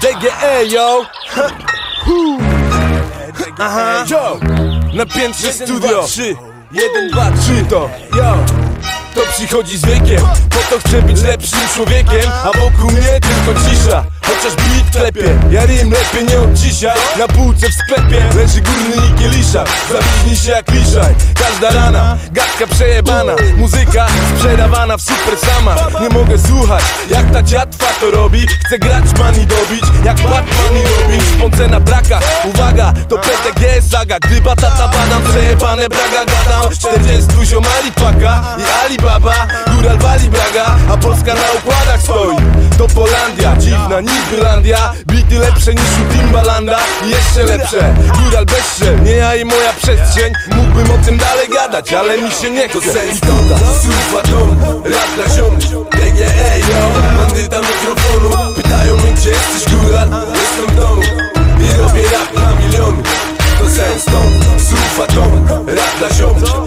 DGE, yo! Aha, yo! Na piętrze studio. 3, 1, 2, 3 to, yo! To przychodzi z wiekiem, po to chcę być lepszym człowiekiem. A wokół mnie tylko cisza, chociaż klepie. Ja rym lepiej nie od dzisiaj, na półce w sklepie. Leży górny i kielisza, zabliźni się jak liszaj. Każda rana, gadka przejebana. Muzyka sprzedawana w super sama Nie mogę słuchać, jak ta dziatwa to robi. Chcę grać money dobić, jak Batman i Robin. Szponce na brakach, uwaga, to PTG saga Gdy batata badam, przejebane braga gadam. 40 ziomali paka i Alibaba. Góral wali braga, a Polska na układach stoi To Polandia, dziwna Nibylandia Bity lepsze niż u Timbalanda. I jeszcze lepsze, góral bezstrzel Nie ja i moja przestrzeń. Mógłbym o tym dalej gadać, ale mi się nie chce. Sens doda, surfa dom, rap dla ziomy DGE, yo, bandyta mikrofonu. Pytają mnie gdzie jesteś góral, jestem w domu. I robię rap na miliony To sens dom, surfa dom, rap dla ziomy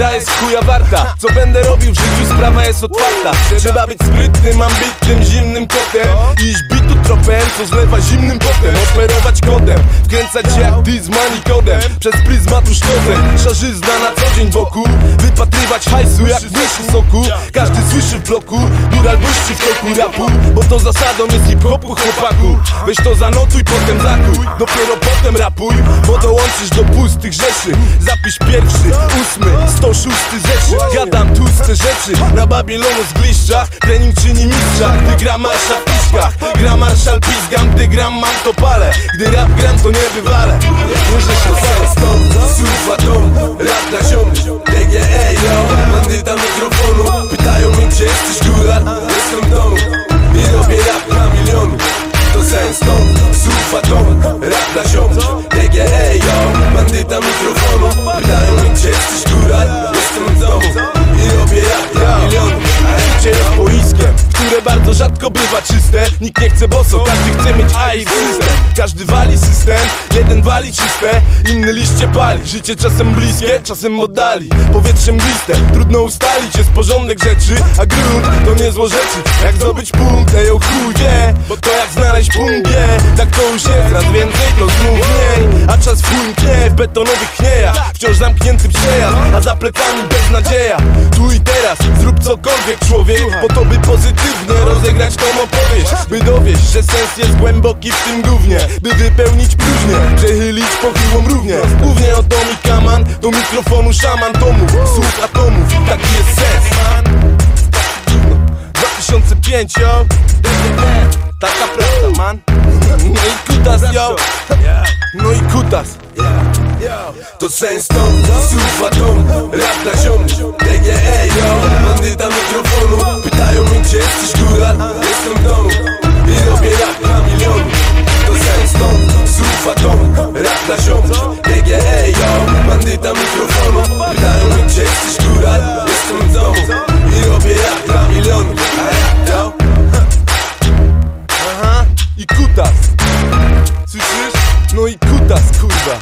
gra jest chuja warta. Co będę robił w życiu sprawa jest otwarta. Trzeba być sprytnym, ambitnym, zimnym kotem. Iść bitu tropem, co zlewa zimnym potem Operować kodem, wkręcać się jak ty z manikodem Przez pryzmat uszkodzeń, szarzyzna na co dzień wokół Wypatrywać hajsu jak myszy soku. Każdy słyszy w bloku, góral błyszczy w toku rapu Bo to zasadą jest hip-hopu chłopaku. Weź to zanotuj, potem zakuj Dopiero potem rapuj, bo dołączysz do pustych rzeszy Zapisz pierwszy, ósmy, 106 zeszyt Gadam tłuste rzeczy na Babilonu z gliszczach Trening czyni mistrza, gdy gra marsza w piskach Gra marszal pizgam, gdy gram mam to palę Gdy rap gram to nie wywalę. Może się dom, surfa dom, bardzo rzadko bywa czyste. Nikt nie chce boso, każdy chce mieć AI system Każdy wali system, jeden wali czyste Inny liście pali, życie czasem bliskie, czasem oddali. Powietrzem mgliste, trudno ustalić. Jest porządek rzeczy A grunt to nie zło rzeczy, jak zdobyć punkt Ejo chuj wie, bo to G to już jest, raz więcej to znów mniej A czas w mknie w betonowych chniejach Wciąż zamknięty przejazd, a za plecami beznadzieja. Tu i teraz, zrób cokolwiek człowiek. Po to by pozytywnie rozegrać tą opowieść. By dowieść, że sens jest głęboki w tym gównie By wypełnić próżnię, przechylić pochyłą równie. Głównie o Tomi Kaman, do mikrofonu szaman. Tomów, słów atomów, taki jest sens. 2005 yo. Taka prawda man No i kutas yo. No i kutas To sens dom, surfa dom, rap dla ziomy DGE, yo, bandyta mikrofonu Pytają mnie gdzie jesteś kutas Słyszysz? No i kutas kurwa